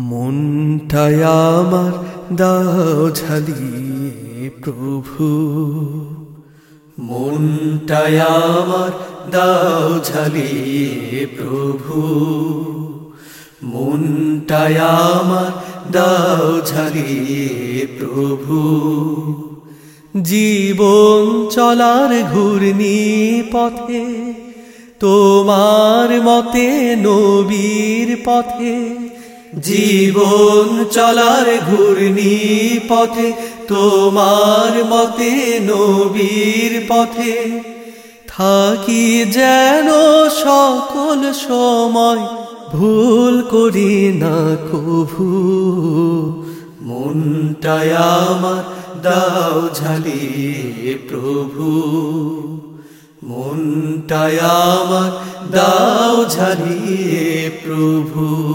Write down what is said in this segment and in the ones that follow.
মনটাই আমার দাও ঝালিয়ে, প্রভু। মনটাই আমার দাও ঝালিয়ে, প্রভু। মনটাই আমার দাও ঝালিয়ে, প্রভু। জীবন চলার ঘূর্ণি পথে, তোমার মতে নবীর পথে জীবন চলার ঘূর্ণি পথে, তোমার মতে নবীর পথে। থাকি যেন সকল সময়, ভুল করি না কভু। মনটায় আমার, দাও ঝালিয়ে প্রভু। মনটায় আমার, দাও ঝালিয়ে প্রভু।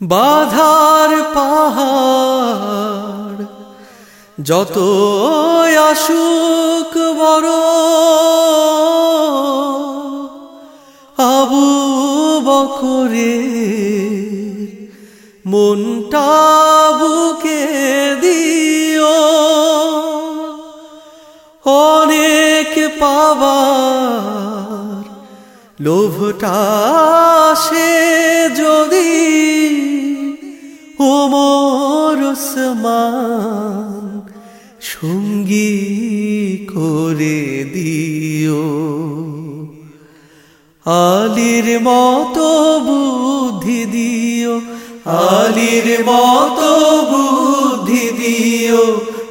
বাধার পাহাড় যত আসুক বড় আবু বকরে মনটা বুকে দিও। অনেক পাবার লোভটা সে যদি ওমর সমান সঙ্গী করে দিও, আলির মতো বুদ্ধি দিও, আলির মতো বুদ্ধি দিও,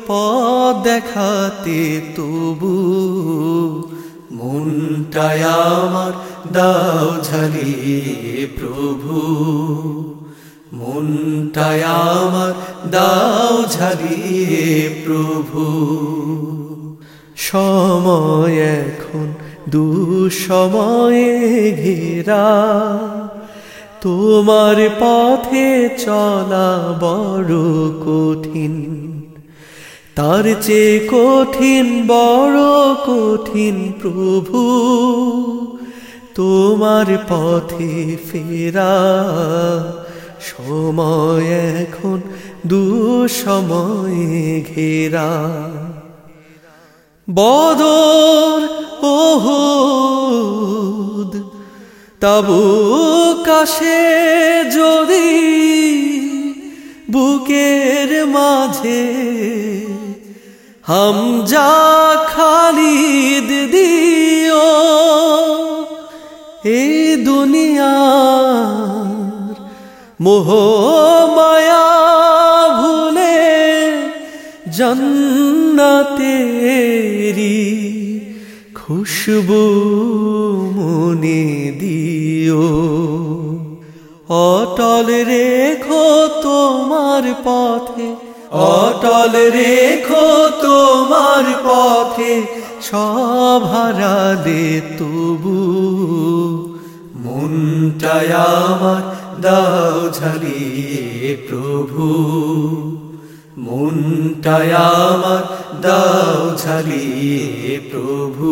পথ দেখাতে তবু মনটায় আমার দাও ঝালিয়ে প্রভু। মনটায় আমার, দাও ঝালিয়ে প্রভু। সময় এখন, দুসময়ে ঘেরা। তোমার পথে চলা বড় কঠিন। তার চেয়ে কঠিন, বড় কঠিন প্রভু। তোমার পথে ফেরা। সময় এখন দু দুসময়ে ঘেরা। বদর ওহুদ তাবু কাশে যদি বুকের মাঝে হামজা খালিদ মোহ মায়া ভুলে জন্নতেরি খুশবু মনে দিও। অটল রেখো তোমার পথে, অটল রেখো তোমার পথে, সব হারালে তবু। মনটায় দাও ঝালিয়ে প্রভু। মনটায় আমার, দাও ঝালিয়ে প্রভু।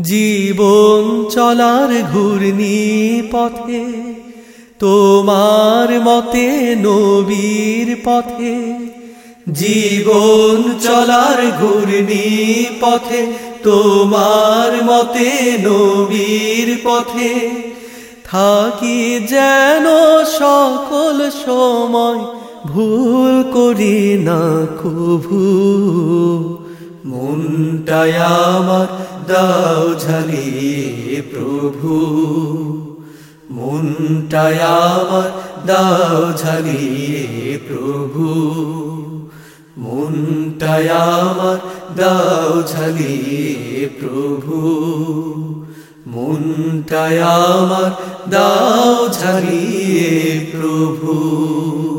জীবন চলার ঘূর্ণি পথে, তোমার মতে নবীর পথে, জীবন চলার ঘূর্ণি পথে তোমার মতে নবীর পথে থাকি যেন সকল সময় ভুল করি না কভু। মনটায় আমার দাও ঝালিয়ে প্রভু। মনটায় আমার দাও ঝালিয়ে প্রভু। মনটায় আমার দাও ঝালিয়ে প্রভু। মনটায় আমার দাও ঝালিয়ে প্রভু।